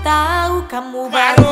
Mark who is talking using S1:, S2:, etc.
S1: tahu kamu baru